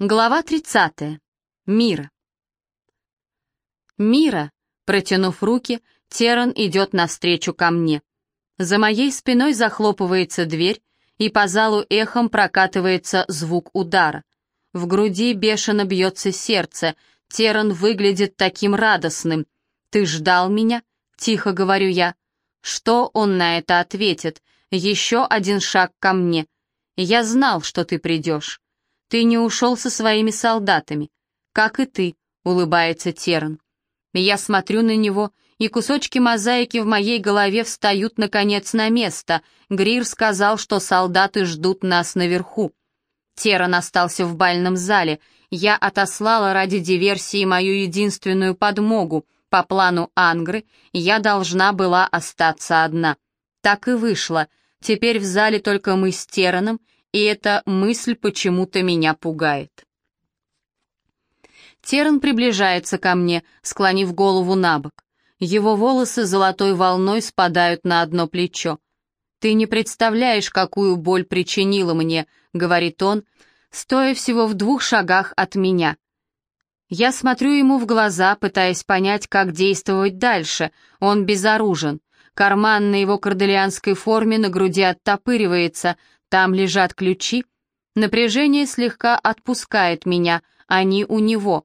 Глава 30. Мира. Мира, протянув руки, Теран идет навстречу ко мне. За моей спиной захлопывается дверь, и по залу эхом прокатывается звук удара. В груди бешено бьется сердце, Теран выглядит таким радостным. «Ты ждал меня?» — тихо говорю я. Что он на это ответит? Еще один шаг ко мне. «Я знал, что ты придешь». Ты не ушел со своими солдатами, как и ты», — улыбается Терн. Я смотрю на него, и кусочки мозаики в моей голове встают, наконец, на место. Грир сказал, что солдаты ждут нас наверху. Теран остался в бальном зале. Я отослала ради диверсии мою единственную подмогу. По плану Ангры я должна была остаться одна. Так и вышло. Теперь в зале только мы с Тераном, и эта мысль почему-то меня пугает. Терн приближается ко мне, склонив голову на бок. Его волосы золотой волной спадают на одно плечо. «Ты не представляешь, какую боль причинила мне», — говорит он, стоя всего в двух шагах от меня. Я смотрю ему в глаза, пытаясь понять, как действовать дальше. Он безоружен. Карман на его корделианской форме на груди оттопыривается, там лежат ключи. Напряжение слегка отпускает меня, они у него.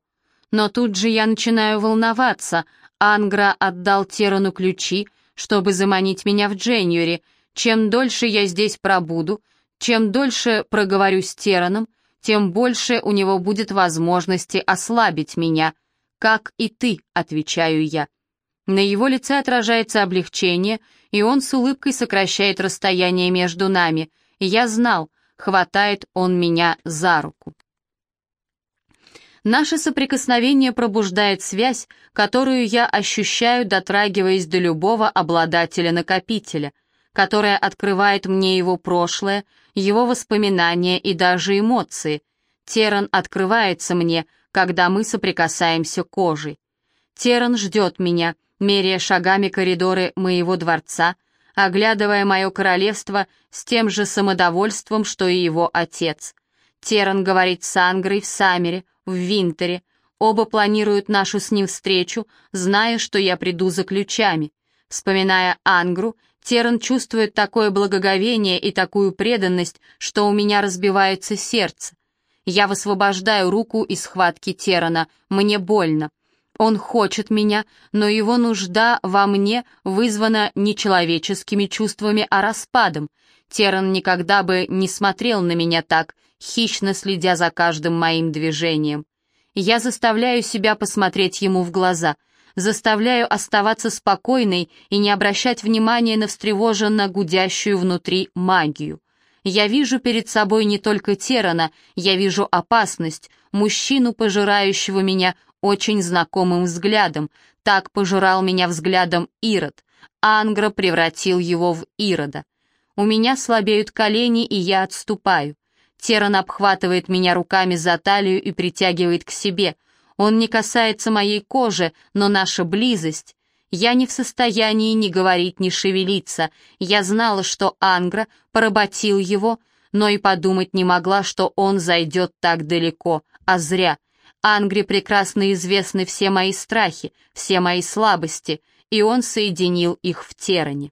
Но тут же я начинаю волноваться. Ангра отдал Терану ключи, чтобы заманить меня в Дженюри. Чем дольше я здесь пробуду, чем дольше проговорю с Тераном, тем больше у него будет возможности ослабить меня. Как и ты, отвечаю я. На его лице отражается облегчение, и он с улыбкой сокращает расстояние между нами — я знал, хватает он меня за руку. Наше соприкосновение пробуждает связь, которую я ощущаю, дотрагиваясь до любого обладателя-накопителя, которая открывает мне его прошлое, его воспоминания и даже эмоции. Теран открывается мне, когда мы соприкасаемся кожей. Теран ждет меня, меряя шагами коридоры моего дворца, оглядывая мое королевство с тем же самодовольством, что и его отец. Теран говорит с Ангрой в Саммере, в Винтере. Оба планируют нашу с ним встречу, зная, что я приду за ключами. Вспоминая Ангру, Теран чувствует такое благоговение и такую преданность, что у меня разбивается сердце. Я высвобождаю руку из схватки Терана. Мне больно. Он хочет меня, но его нужда во мне вызвана не человеческими чувствами, а распадом. Теран никогда бы не смотрел на меня так, хищно следя за каждым моим движением. Я заставляю себя посмотреть ему в глаза, заставляю оставаться спокойной и не обращать внимания на встревоженно гудящую внутри магию. Я вижу перед собой не только Терана, я вижу опасность, мужчину, пожирающего меня очень знакомым взглядом. Так пожирал меня взглядом Ирод. Ангра превратил его в Ирода. У меня слабеют колени, и я отступаю. Теран обхватывает меня руками за талию и притягивает к себе. Он не касается моей кожи, но наша близость... Я не в состоянии ни говорить, ни шевелиться. Я знала, что Ангра поработил его, но и подумать не могла, что он зайдет так далеко, а зря. Ангре прекрасно известны все мои страхи, все мои слабости, и он соединил их в Теране.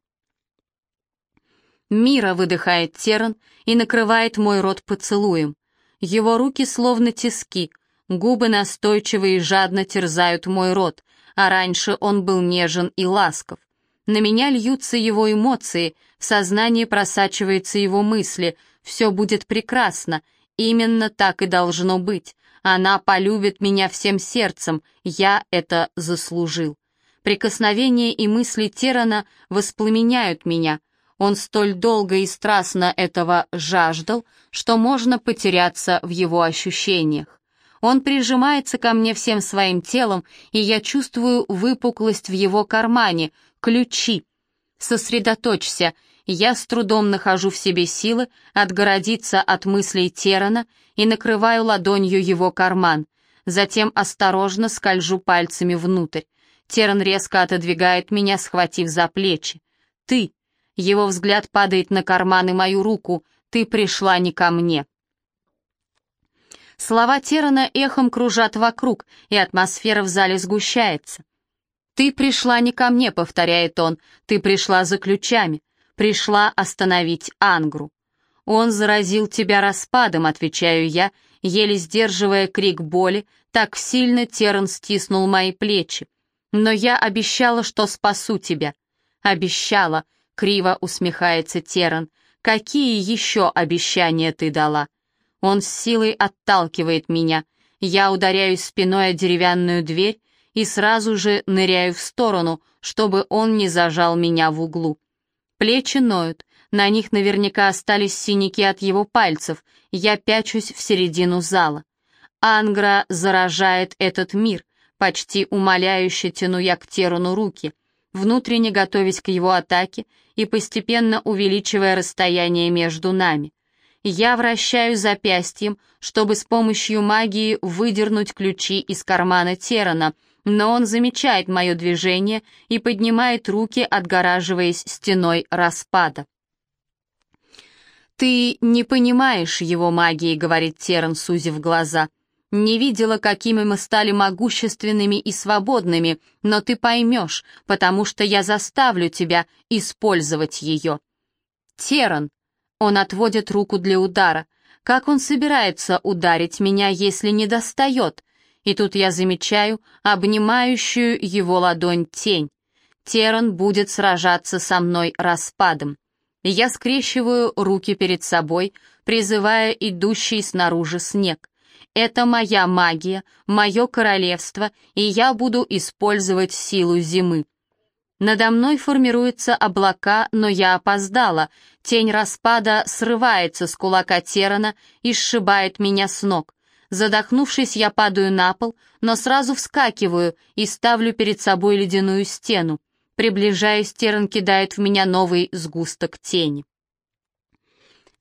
Мира выдыхает Теран и накрывает мой рот поцелуем. Его руки словно тиски, губы настойчиво и жадно терзают мой рот, а раньше он был нежен и ласков. На меня льются его эмоции, в сознании просачиваются его мысли, все будет прекрасно, именно так и должно быть, она полюбит меня всем сердцем, я это заслужил. Прикосновения и мысли Терана воспламеняют меня. Он столь долго и страстно этого жаждал, что можно потеряться в его ощущениях. Он прижимается ко мне всем своим телом, и я чувствую выпуклость в его кармане, ключи. Сосредоточься, я с трудом нахожу в себе силы отгородиться от мыслей Терана и накрываю ладонью его карман. Затем осторожно скольжу пальцами внутрь. Теран резко отодвигает меня, схватив за плечи. «Ты!» Его взгляд падает на карман и мою руку. «Ты пришла не ко мне!» Слова Терана эхом кружат вокруг, и атмосфера в зале сгущается. «Ты пришла не ко мне», — повторяет он, — «ты пришла за ключами, пришла остановить Ангру». «Он заразил тебя распадом», — отвечаю я, еле сдерживая крик боли, так сильно Теран стиснул мои плечи. «Но я обещала, что спасу тебя». «Обещала», — криво усмехается Теран. «Какие еще обещания ты дала?» Он с силой отталкивает меня. Я ударяюсь спиной о деревянную дверь и сразу же ныряю в сторону, чтобы он не зажал меня в углу. Плечи ноют, на них наверняка остались синяки от его пальцев. Я пячусь в середину зала. Ангра заражает этот мир. Почти умоляюще тяну я к Теруну руки, внутренне готовясь к его атаке и постепенно увеличивая расстояние между нами. Я вращаю запястьем, чтобы с помощью магии выдернуть ключи из кармана Терана, но он замечает мое движение и поднимает руки, отгораживаясь стеной распада. «Ты не понимаешь его магии», — говорит Теран, сузив глаза. «Не видела, какими мы стали могущественными и свободными, но ты поймешь, потому что я заставлю тебя использовать ее». «Теран», он отводит руку для удара. Как он собирается ударить меня, если не достает? И тут я замечаю обнимающую его ладонь тень. Теран будет сражаться со мной распадом. Я скрещиваю руки перед собой, призывая идущий снаружи снег. Это моя магия, мое королевство, и я буду использовать силу зимы. Надо мной формируются облака, но я опоздала. Тень распада срывается с кулака Терана и сшибает меня с ног. Задохнувшись, я падаю на пол, но сразу вскакиваю и ставлю перед собой ледяную стену. Приближаясь, Теран кидает в меня новый сгусток тени.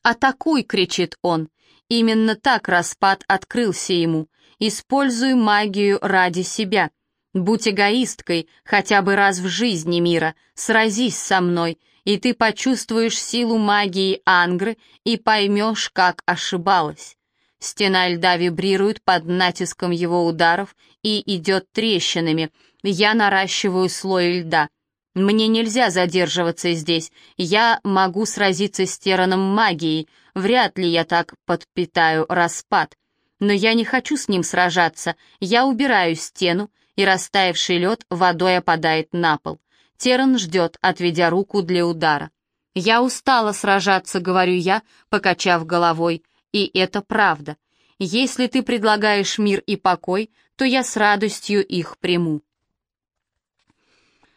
«Атакуй!» — кричит он. Именно так распад открылся ему. «Используй магию ради себя». Будь эгоисткой хотя бы раз в жизни мира, сразись со мной, и ты почувствуешь силу магии Ангры и поймешь, как ошибалась. Стена льда вибрирует под натиском его ударов и идет трещинами. Я наращиваю слой льда. Мне нельзя задерживаться здесь. Я могу сразиться с Тераном магией. Вряд ли я так подпитаю распад. Но я не хочу с ним сражаться. Я убираю стену, и растаявший лед водой опадает на пол. Теран ждет, отведя руку для удара. «Я устала сражаться», — говорю я, покачав головой, и это правда. Если ты предлагаешь мир и покой, то я с радостью их приму.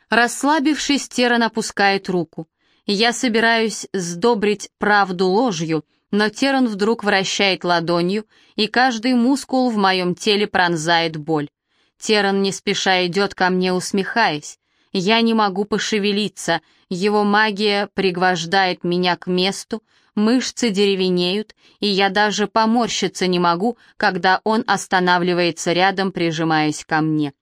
Расслабившись, Теран опускает руку. Я собираюсь сдобрить правду ложью, но Теран вдруг вращает ладонью, и каждый мускул в моем теле пронзает боль. Теран не спеша идет ко мне, усмехаясь. Я не могу пошевелиться, его магия пригвождает меня к месту, мышцы деревенеют, и я даже поморщиться не могу, когда он останавливается рядом, прижимаясь ко мне.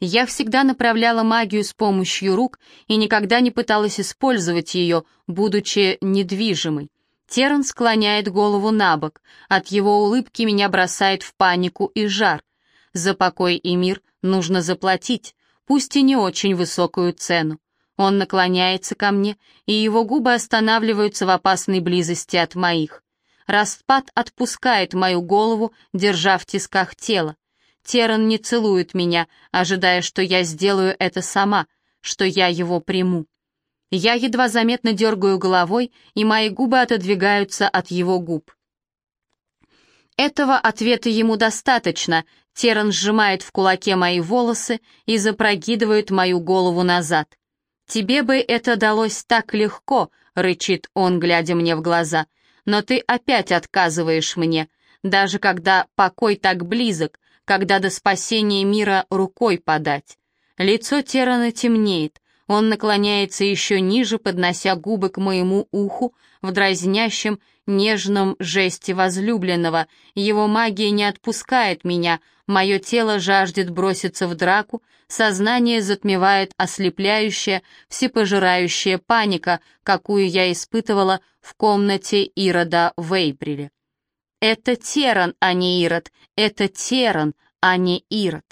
Я всегда направляла магию с помощью рук и никогда не пыталась использовать ее, будучи недвижимой. Теран склоняет голову на бок, от его улыбки меня бросает в панику и жар — за покой и мир нужно заплатить, пусть и не очень высокую цену. Он наклоняется ко мне, и его губы останавливаются в опасной близости от моих. Распад отпускает мою голову, держа в тисках тело. Теран не целует меня, ожидая, что я сделаю это сама, что я его приму. Я едва заметно дергаю головой, и мои губы отодвигаются от его губ. Этого ответа ему достаточно, Теран сжимает в кулаке мои волосы и запрогидывает мою голову назад. «Тебе бы это далось так легко», — рычит он, глядя мне в глаза. «Но ты опять отказываешь мне, даже когда покой так близок, когда до спасения мира рукой подать». Лицо Терана темнеет, он наклоняется еще ниже, поднося губы к моему уху в дразнящем, нежном жесте возлюбленного. Его магия не отпускает меня, мое тело жаждет броситься в драку, сознание затмевает ослепляющая, всепожирающая паника, какую я испытывала в комнате Ирода в Эйприле. Это Теран, а не Ирод. Это Теран, а не Ирод.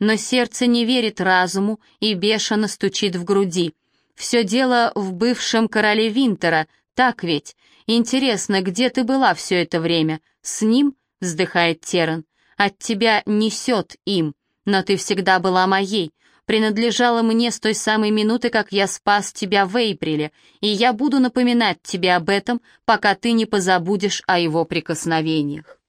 Но сердце не верит разуму и бешено стучит в груди. Все дело в бывшем короле Винтера, так ведь? Интересно, где ты была все это время? С ним? Вздыхает Теран. От тебя несет им, но ты всегда была моей, принадлежала мне с той самой минуты, как я спас тебя в Эйприле, и я буду напоминать тебе об этом, пока ты не позабудешь о его прикосновениях.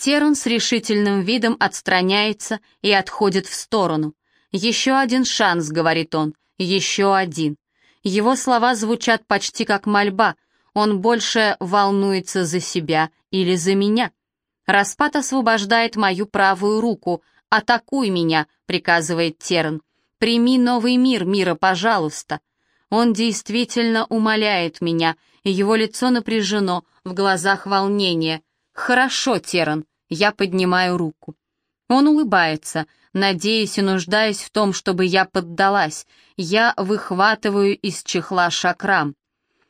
Теран с решительным видом отстраняется и отходит в сторону. «Еще один шанс», — говорит он, — «еще один». Его слова звучат почти как мольба, он больше волнуется за себя или за меня. Распад освобождает мою правую руку. «Атакуй меня», — приказывает Терн. «Прими новый мир, мира, пожалуйста». Он действительно умоляет меня, и его лицо напряжено, в глазах волнение. «Хорошо, Терн», — я поднимаю руку. Он улыбается, надеясь и нуждаясь в том, чтобы я поддалась. Я выхватываю из чехла шакрам.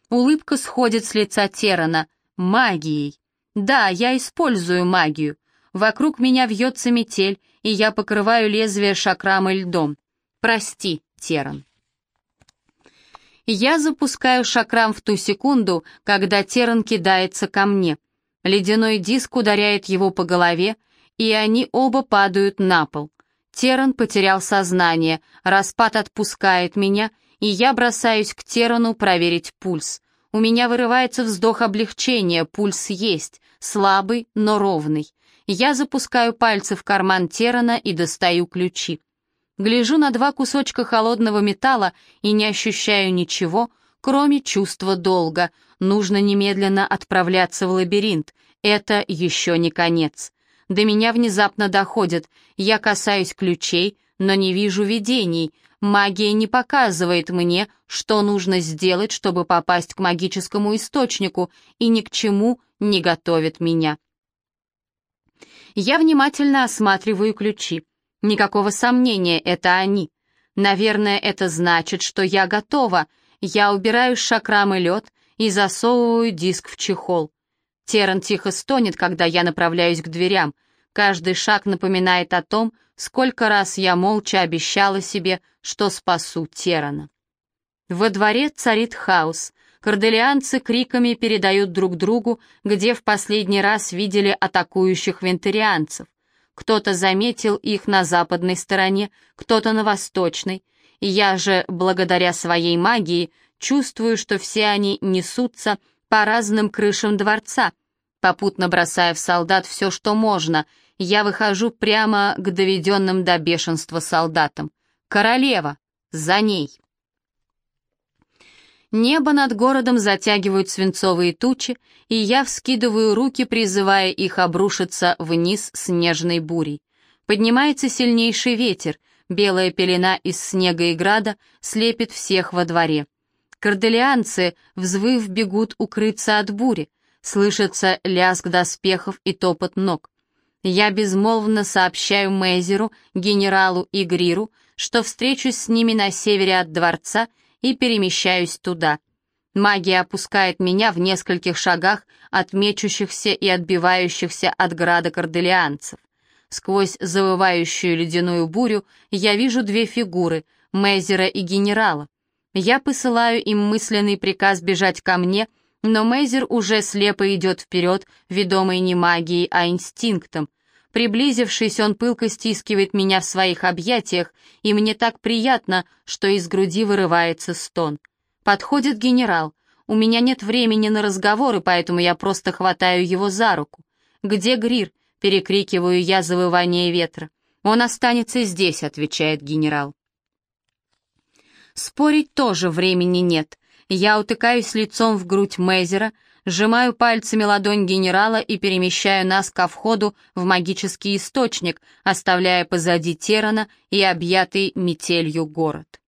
Улыбка сходит с лица Терана. Магией. Да, я использую магию. Вокруг меня вьется метель, и я покрываю лезвие шакрамой льдом. Прости, Теран. Я запускаю шакрам в ту секунду, когда Теран кидается ко мне. Ледяной диск ударяет его по голове, и они оба падают на пол. Теран потерял сознание, распад отпускает меня, и я бросаюсь к Терану проверить пульс. У меня вырывается вздох облегчения, пульс есть, слабый, но ровный. Я запускаю пальцы в карман Терана и достаю ключи. Гляжу на два кусочка холодного металла и не ощущаю ничего, кроме чувства долга. Нужно немедленно отправляться в лабиринт. Это еще не конец. До меня внезапно доходит. Я касаюсь ключей, но не вижу видений. Магия не показывает мне, что нужно сделать, чтобы попасть к магическому источнику, и ни к чему не готовит меня. Я внимательно осматриваю ключи. Никакого сомнения, это они. Наверное, это значит, что я готова. Я убираю шакрам и лед и засовываю диск в чехол. Теран тихо стонет, когда я направляюсь к дверям. Каждый шаг напоминает о том, сколько раз я молча обещала себе, что спасу Терана. Во дворе царит хаос. Корделианцы криками передают друг другу, где в последний раз видели атакующих вентарианцев. Кто-то заметил их на западной стороне, кто-то на восточной. Я же, благодаря своей магии, чувствую, что все они несутся по разным крышам дворца, попутно бросая в солдат все, что можно, я выхожу прямо к доведенным до бешенства солдатам. «Королева! За ней!» Небо над городом затягивают свинцовые тучи, и я вскидываю руки, призывая их обрушиться вниз снежной бурей. Поднимается сильнейший ветер, белая пелена из снега и града слепит всех во дворе. Корделианцы, взвыв, бегут укрыться от бури. Слышится лязг доспехов и топот ног. Я безмолвно сообщаю Мейзеру, генералу и Гриру, что встречусь с ними на севере от дворца и перемещаюсь туда. Магия опускает меня в нескольких шагах от мечущихся и отбивающихся от града корделианцев. Сквозь завывающую ледяную бурю я вижу две фигуры — Мейзера и генерала. Я посылаю им мысленный приказ бежать ко мне — но Мейзер уже слепо идет вперед, ведомый не магией, а инстинктом. Приблизившись, он пылко стискивает меня в своих объятиях, и мне так приятно, что из груди вырывается стон. Подходит генерал. У меня нет времени на разговоры, поэтому я просто хватаю его за руку. «Где Грир?» — перекрикиваю я завывание ветра. «Он останется здесь», — отвечает генерал. Спорить тоже времени нет. Я утыкаюсь лицом в грудь Мейзера, сжимаю пальцами ладонь генерала и перемещаю нас ко входу в магический источник, оставляя позади Терана и объятый метелью город.